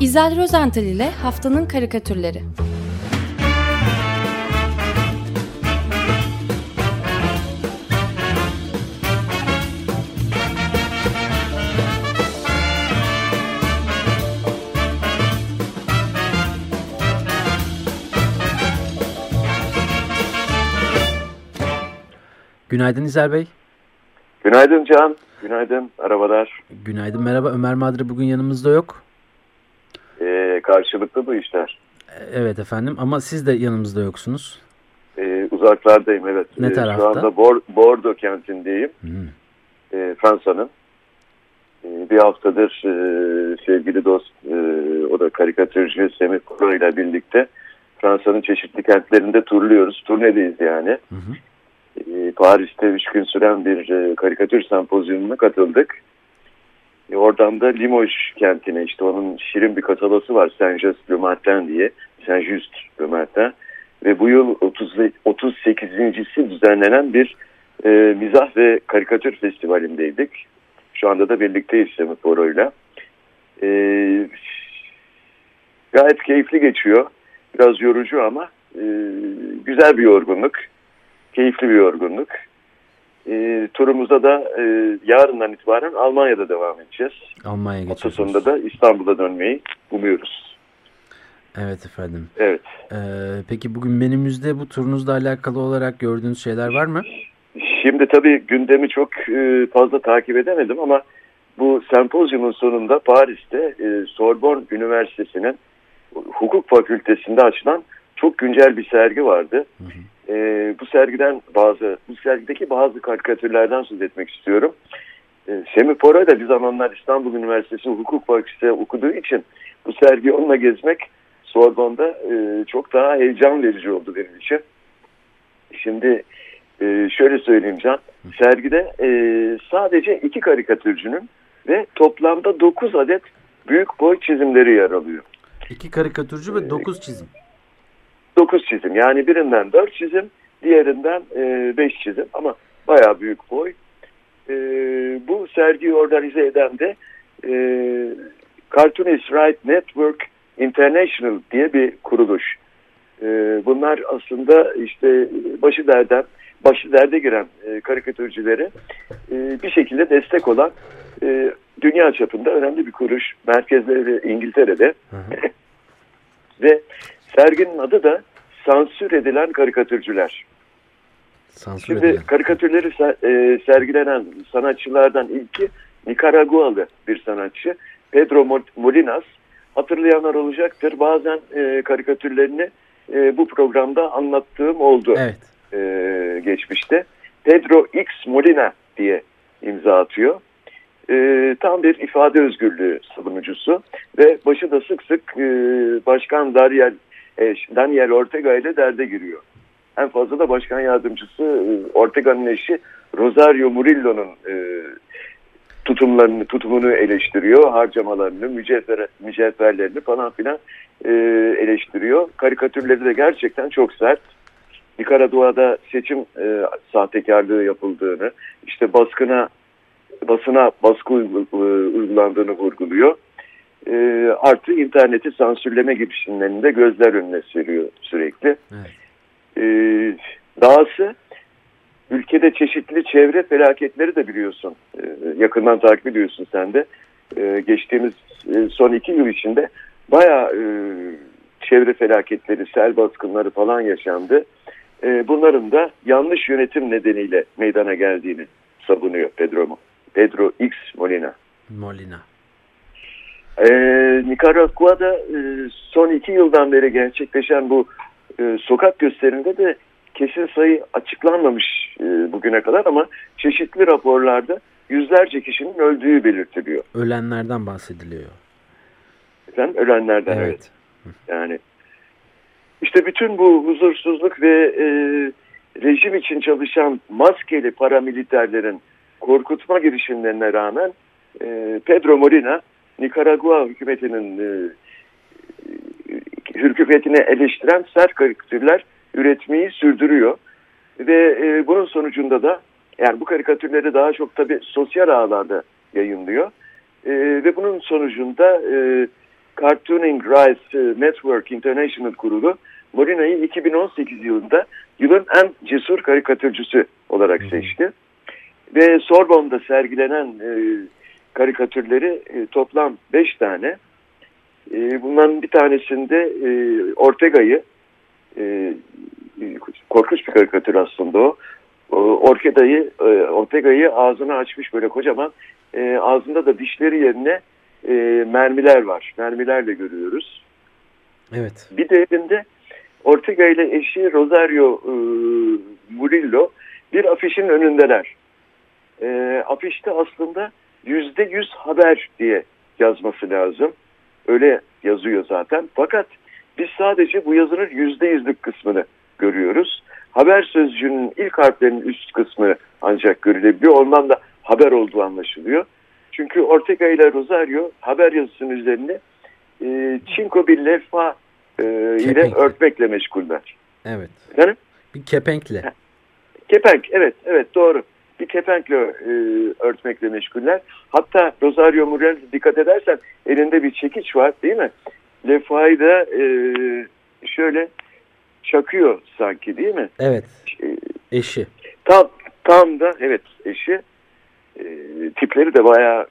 İzel Rozental ile Haftanın Karikatürleri Günaydın İzel Bey. Günaydın Can. Günaydın. Arabalar. Günaydın merhaba. Ömer Madri bugün yanımızda yok. Ee, karşılıklı bu işler. Evet efendim ama siz de yanımızda yoksunuz. Ee, uzaklardayım evet. Ne tarafta? Şu anda Bor Bordeaux kentindeyim. Hmm. Ee, Fransa'nın. Ee, bir haftadır e, sevgili dost e, o da karikatürcü Semih Kuro ile birlikte Fransa'nın çeşitli kentlerinde turluyoruz. Turnedeyiz yani. Hı hı. Ee, Paris'te üç gün süren bir e, karikatür sempozyumuna katıldık. Oradan da Limoges kentine işte onun şirin bir kasabası var Saint-Just le diye. Saint-Just le. Ve bu yıl 30, 38.si düzenlenen bir e, mizah ve karikatür festivalindeydik. Şu anda da birlikteyiz Semih Boro'yla. E, gayet keyifli geçiyor. Biraz yorucu ama e, güzel bir yorgunluk keyifli bir yorgunluk. E, turumuzda da e, yarından itibaren Almanya'da devam edeceğiz. Almanya'ya geçiyorsunuz. sonunda da İstanbul'a dönmeyi umuyoruz. Evet efendim. Evet. Ee, peki bugün menümüzde bu turunuzla alakalı olarak gördüğünüz şeyler var mı? Şimdi tabii gündemi çok e, fazla takip edemedim ama bu sempozyumun sonunda Paris'te e, Sorbonne Üniversitesi'nin hukuk fakültesinde açılan çok güncel bir sergi vardı. Hı hı. E, bu sergiden bazı, bu sergideki bazı karikatürlerden söz etmek istiyorum. E, Semih Pora da bir zamanlar İstanbul Üniversitesi Hukuk Fakültesi okuduğu için bu sergiyi onunla gezmek Sorbonne'da e, çok daha heyecan verici oldu benim için. Şimdi e, şöyle söyleyeyim Can, sergide e, sadece iki karikatürcünün ve toplamda 9 adet büyük boy çizimleri yer alıyor. İki karikatürcü ve dokuz çizim. 9 çizim. Yani birinden 4 çizim, diğerinden 5 çizim ama bayağı büyük boy. E, bu sergiyi organize eden de e, Cartoonist Right Network International diye bir kuruluş. E, bunlar aslında işte başı derden, başı derde giren e, karikatürcülere e, bir şekilde destek olan e, dünya çapında önemli bir kuruluş. Merkezleri İngiltere'de. Hı hı. Ve serginin adı da sansür edilen karikatürcüler. Sansür Şimdi edilen. karikatürleri e, sergilenen sanatçılardan ilki Nikaragualı bir sanatçı Pedro Mo- Molinas. Hatırlayanlar olacaktır. Bazen e, karikatürlerini e, bu programda anlattığım oldu Evet. e, geçmişte. Pedro X Molina diye imza atıyor. E, tam bir ifade özgürlüğü savunucusu ve başı da sık sık e, Başkan Daniel, e, Daniel Ortega ile derde giriyor. En fazla da başkan yardımcısı e, Ortega'nın eşi Rosario Murillo'nun e, tutumlarını, tutumunu eleştiriyor, harcamalarını, mücevher, mücevherlerini falan filan e, eleştiriyor. Karikatürleri de gerçekten çok sert. Nikaragua'da seçim e, sahtekarlığı yapıldığını, işte baskına basına baskı e, uygulandığını vurguluyor. E, artı interneti sansürleme girişimlerini de gözler önüne seriyor sürekli. Evet. E, dahası ülkede çeşitli çevre felaketleri de biliyorsun. E, yakından takip ediyorsun sen de. E, geçtiğimiz e, son iki yıl içinde bayağı e, çevre felaketleri, sel baskınları falan yaşandı. E, bunların da yanlış yönetim nedeniyle meydana geldiğini savunuyor Pedro, Pedro X Molina. Molina. E, Nikaragua'da e, son iki yıldan beri gerçekleşen bu e, sokak gösteriminde de kesin sayı açıklanmamış e, bugüne kadar ama çeşitli raporlarda yüzlerce kişinin öldüğü belirtiliyor. Ölenlerden bahsediliyor. Efendim, ölenlerden evet. Evet. Yani işte bütün bu huzursuzluk ve e, rejim için çalışan maskeli paramiliterlerin korkutma girişimlerine rağmen e, Pedro Molina Nikaragua hükümetinin e, hükümetini eleştiren sert karikatürler üretmeyi sürdürüyor. Ve e, bunun sonucunda da yani bu karikatürleri daha çok tabii sosyal ağlarda yayınlıyor. E, ve bunun sonucunda e, Cartooning Rights Network International kurulu Molina'yı 2018 yılında yılın en cesur karikatürcüsü olarak seçti. Ve Sorbonne'da sergilenen e, karikatürleri e, toplam 5 tane. E, bunların bir tanesinde e, Ortega'yı e, korkunç bir karikatür aslında o. Ortega'yı e, Ortega'yı ağzını açmış böyle kocaman e, ağzında da dişleri yerine e, mermiler var. Mermilerle görüyoruz. Evet. Bir de elinde Ortega ile eşi Rosario e, Murillo bir afişin önündeler. E, afişte aslında yüzde yüz haber diye yazması lazım. Öyle yazıyor zaten. Fakat biz sadece bu yazının yüzde yüzlük kısmını görüyoruz. Haber sözcüğünün ilk harflerinin üst kısmı ancak görülebiliyor. Ondan da haber olduğu anlaşılıyor. Çünkü Ortega ile Rosario haber yazısının üzerine e, çinko bir levha e, ile örtmekle meşguller. Evet. Efendim? Bir kepenkle. Kepenk evet evet doğru. Bir kepenkle e, örtmekle meşguller. Hatta Rosario Muriel dikkat edersen elinde bir çekiç var değil mi? Levhayı da e, şöyle çakıyor sanki değil mi? Evet. Eşi. Tam tam da evet eşi. E, tipleri de bayağı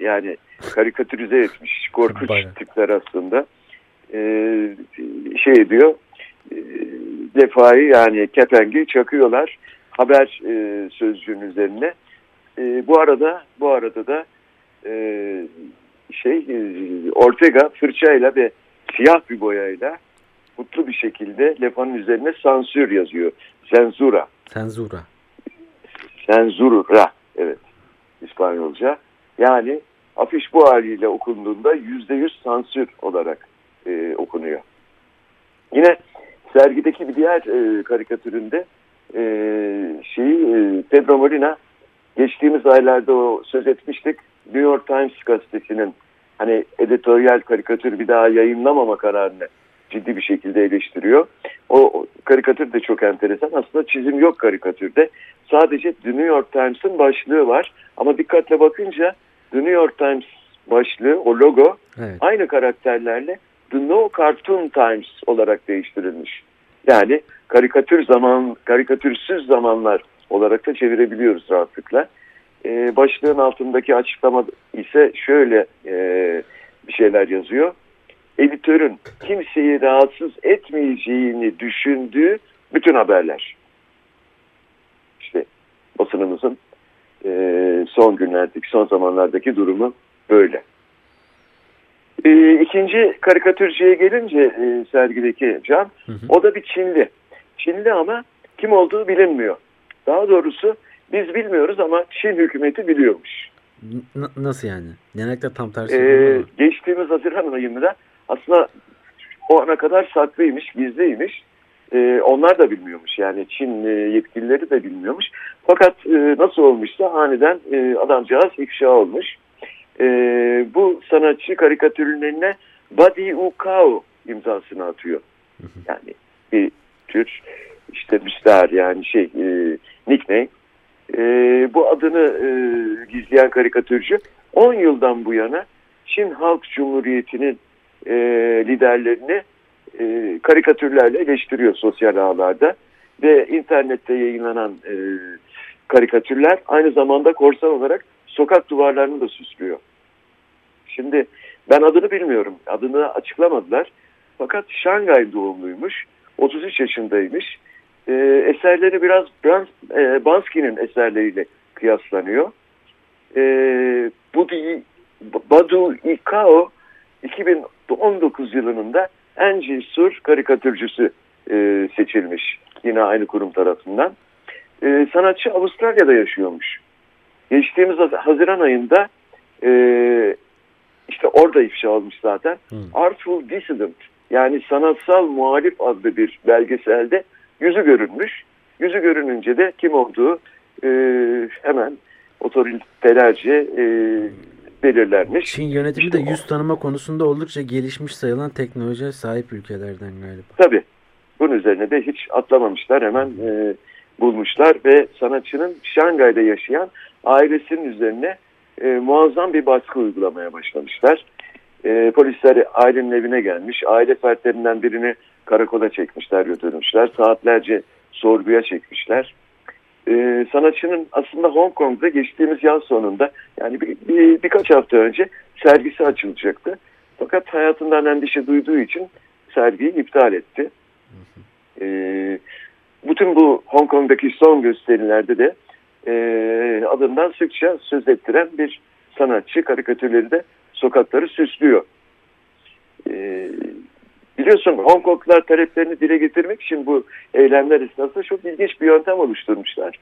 yani karikatürize etmiş. Korkunç bayağı. tipler aslında. E, şey diyor e, lefayı yani kepengi çakıyorlar haber e, sözcüğün üzerine. E, bu arada bu arada da e, şey e, Ortega fırçayla ve siyah bir boyayla mutlu bir şekilde lefanın üzerine sansür yazıyor. Senzura. Senzura. Senzura. Evet. İspanyolca. Yani afiş bu haliyle okunduğunda yüzde yüz sansür olarak e, okunuyor. Yine sergideki bir diğer e, karikatüründe e, şeyi e, Pedro Molina geçtiğimiz aylarda o söz etmiştik. New York Times gazetesinin hani editoryal karikatür bir daha yayınlamama kararını ciddi bir şekilde eleştiriyor. O, karikatür de çok enteresan. Aslında çizim yok karikatürde. Sadece The New York Times'ın başlığı var. Ama dikkatle bakınca The New York Times başlığı, o logo evet. aynı karakterlerle The No Cartoon Times olarak değiştirilmiş. Yani karikatür zaman, karikatürsüz zamanlar olarak da çevirebiliyoruz rahatlıkla. Ee, başlığın altındaki açıklama ise şöyle e, bir şeyler yazıyor. Editörün kimseyi rahatsız etmeyeceğini düşündüğü bütün haberler. İşte basınımızın e, son günlerdeki, son zamanlardaki durumu böyle. E, ikinci karikatürcüye gelince e, sergideki Can, hı hı. o da bir Çinli. Çinli ama kim olduğu bilinmiyor. Daha doğrusu biz bilmiyoruz ama Çin hükümeti biliyormuş. N nasıl yani? Genellikle tam tersi. Ee, geçtiğimiz Haziran ayında aslında o ana kadar saklıymış, gizliymiş. Ee, onlar da bilmiyormuş yani Çin e, yetkilileri de bilmiyormuş. Fakat e, nasıl olmuşsa aniden e, adamcağız ifşa olmuş. E, bu sanatçı karikatürün eline Badi Ukao imzasını atıyor. Yani bir tür işte müstahar yani şey e, nickname. E, bu adını e, gizleyen karikatürcü 10 yıldan bu yana Çin Halk Cumhuriyeti'nin e, liderlerini e, karikatürlerle eleştiriyor sosyal ağlarda ve internette yayınlanan e, karikatürler aynı zamanda korsan olarak sokak duvarlarını da süslüyor. Şimdi ben adını bilmiyorum. Adını açıklamadılar. Fakat Şangay doğumluymuş. 33 yaşındaymış. E, eserleri biraz Brans, e, Bansky'nin eserleriyle kıyaslanıyor. E, Budi, Badu Ikao 2019 yılında en cesur karikatürcüsü e, seçilmiş. Yine aynı kurum tarafından. E, sanatçı Avustralya'da yaşıyormuş. Geçtiğimiz Haziran ayında e, işte orada ifşa olmuş zaten. Hmm. Artful Dissident yani sanatsal muhalif adlı bir belgeselde yüzü görünmüş. Yüzü görününce de kim olduğu e, hemen otoritelerce e, belirlenmiş. Çin yönetimi işte de yüz tanıma konusunda oldukça gelişmiş sayılan teknolojiye sahip ülkelerden galiba. Tabii. Bunun üzerine de hiç atlamamışlar. Hemen e, bulmuşlar ve sanatçının Şangay'da yaşayan ailesinin üzerine e, muazzam bir baskı uygulamaya başlamışlar. E, polisler ailenin evine gelmiş. Aile fertlerinden birini karakola çekmişler, götürmüşler. Saatlerce sorguya çekmişler. E, sanatçının aslında Hong Kong'da geçtiğimiz yaz sonunda yani bir, bir, birkaç hafta önce sergisi açılacaktı. Fakat hayatından endişe duyduğu için sergiyi iptal etti. E, bütün bu Hong Kong'daki son gösterilerde de e, adından sıkça söz ettiren bir sanatçı karikatürleri de sokakları süslüyor. E, biliyorsun Hong Konglular taleplerini dile getirmek için bu eylemler esnasında çok ilginç bir yöntem oluşturmuşlar.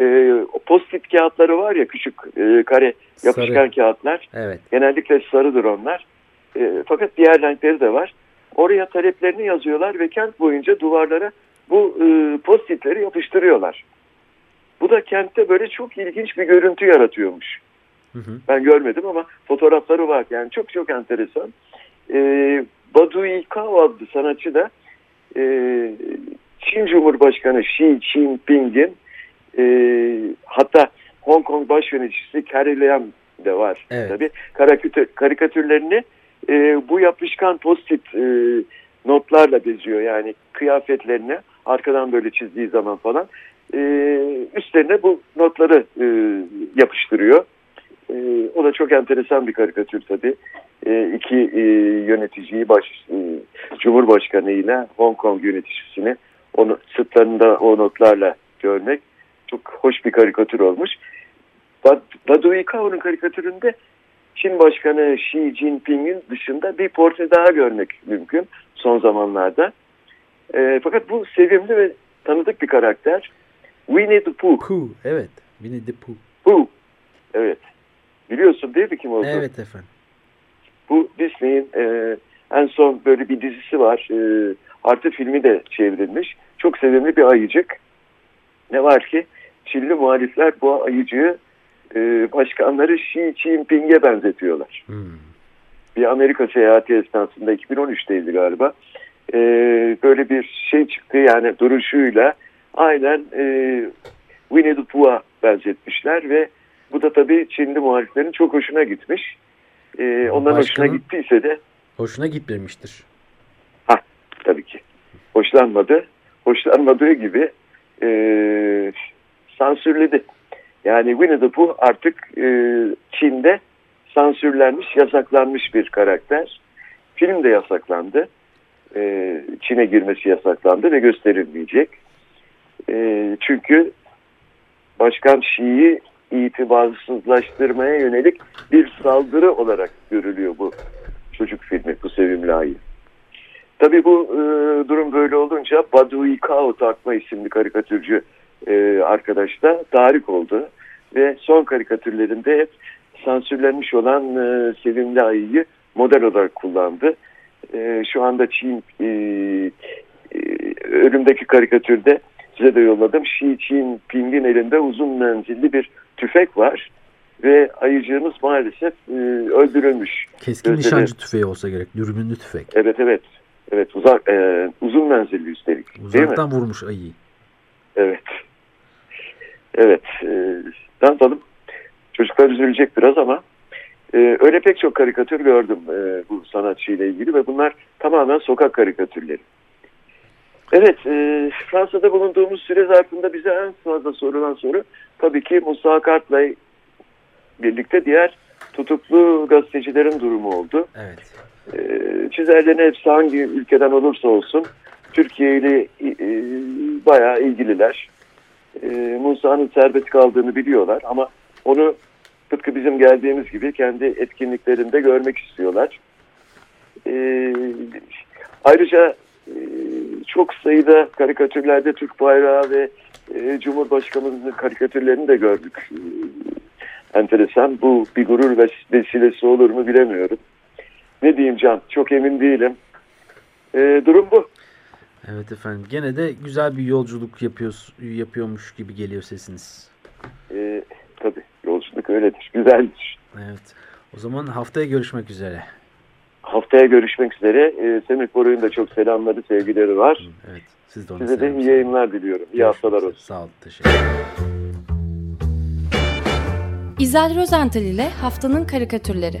E, post-it kağıtları var ya küçük e, kare yapışkan Sarı. kağıtlar. Evet. Genellikle sarıdır onlar. E, fakat diğer renkleri de var. Oraya taleplerini yazıyorlar ve kent boyunca duvarlara bu e, post-itleri yapıştırıyorlar. Bu da kentte böyle çok ilginç bir görüntü yaratıyormuş. Hı hı. Ben görmedim ama fotoğrafları var. Yani çok çok enteresan. E, Badu Yikao adlı sanatçı da e, Çin Cumhurbaşkanı Xi Jinping'in e, hatta Hong Kong baş yöneticisi Carrie Lam de var. Evet. Tabii karikatür, karikatürlerini e, bu yapışkan post-it e, notlarla beziyor. Yani kıyafetlerini arkadan böyle çizdiği zaman falan e, üstlerine bu notları e, yapıştırıyor. E, o da çok enteresan bir karikatür tabii. E, iki e, yöneticiyi baş, e, Cumhurbaşkanı ile Hong Kong yöneticisini onu sırtlarında o notlarla görmek çok hoş bir karikatür olmuş. Badu Ikao'nun karikatüründe Çin Başkanı Xi Jinping'in dışında bir portre daha görmek mümkün son zamanlarda. E, fakat bu sevimli ve tanıdık bir karakter. Winnie the Pooh. Pooh, evet. Winnie the Pooh. Pooh, evet. Biliyorsun değil mi kim oldu? Evet efendim. Bu Disney'in e, en son böyle bir dizisi var. E, artı filmi de çevrilmiş. Çok sevimli bir ayıcık. Ne var ki Çinli muhalifler bu ayıcığı e, başkanları Xi Jinping'e benzetiyorlar. Hmm. Bir Amerika seyahati esnasında 2013'teydi galiba. E, böyle bir şey çıktı yani duruşuyla aynen e, Winnie the Pooh'a benzetmişler ve bu da tabii Çinli muhaliflerin çok hoşuna gitmiş. E, onların hoşuna gittiyse de hoşuna gitmemiştir. Ha tabii ki. Hoşlanmadı. Hoşlanmadığı gibi e, sansürledi. Yani Winnie the Pooh artık e, Çin'de sansürlenmiş, yasaklanmış bir karakter. Film de yasaklandı. E, Çin'e girmesi yasaklandı ve gösterilmeyecek. E, çünkü Başkan Şii'yi itibarsızlaştırmaya yönelik bir saldırı olarak görülüyor bu çocuk filmi, bu sevimli ayı. Tabii bu e, durum böyle olunca Badu Ikao Takma isimli karikatürcü e, arkadaş da tahrik oldu. Ve son karikatürlerinde hep sansürlenmiş olan e, sevimli ayıyı model olarak kullandı. E, şu anda Çin e, e, ölümdeki karikatürde size de yolladım. Xi Jinping'in elinde uzun menzilli bir tüfek var. Ve ayıcığımız maalesef e, öldürülmüş. Keskin Gözleri... nişancı tüfeği olsa gerek. Dürbünlü tüfek. Evet evet. Evet uzak, e, uzun menzilli üstelik. Uzaktan vurmuş ayıyı. Evet. Evet. E, ne yapalım? Çocuklar üzülecek biraz ama e, öyle pek çok karikatür gördüm e, bu sanatçıyla ilgili ve bunlar tamamen sokak karikatürleri. Evet, e, Fransa'da bulunduğumuz süre zarfında bize en fazla sorulan soru tabii ki Musa Kart'la birlikte diğer tutuklu gazetecilerin durumu oldu. Evet. E, çizerlerin hepsi hangi ülkeden olursa olsun Türkiye ile e, bayağı ilgililer. E, Musa'nın serbest kaldığını biliyorlar ama onu tıpkı bizim geldiğimiz gibi kendi etkinliklerinde görmek istiyorlar. E, ayrıca e, çok sayıda karikatürlerde Türk bayrağı ve e, Cumhurbaşkanımızın karikatürlerini de gördük. E, enteresan. Bu bir gurur vesilesi olur mu bilemiyorum. Ne diyeyim Can? Çok emin değilim. E, durum bu. Evet efendim. Gene de güzel bir yolculuk yapıyor, yapıyormuş gibi geliyor sesiniz. E, tabii. Yolculuk öyledir. Güzeldir. Evet. O zaman haftaya görüşmek üzere. Haftaya görüşmek üzere. E, Semih Boru'nun da çok selamları, sevgileri var. Evet. Siz de Size de iyi yayınlar diliyorum. İyi haftalar olsun. Sağ olun. Teşekkür ederim. İzel Rozental ile Haftanın Karikatürleri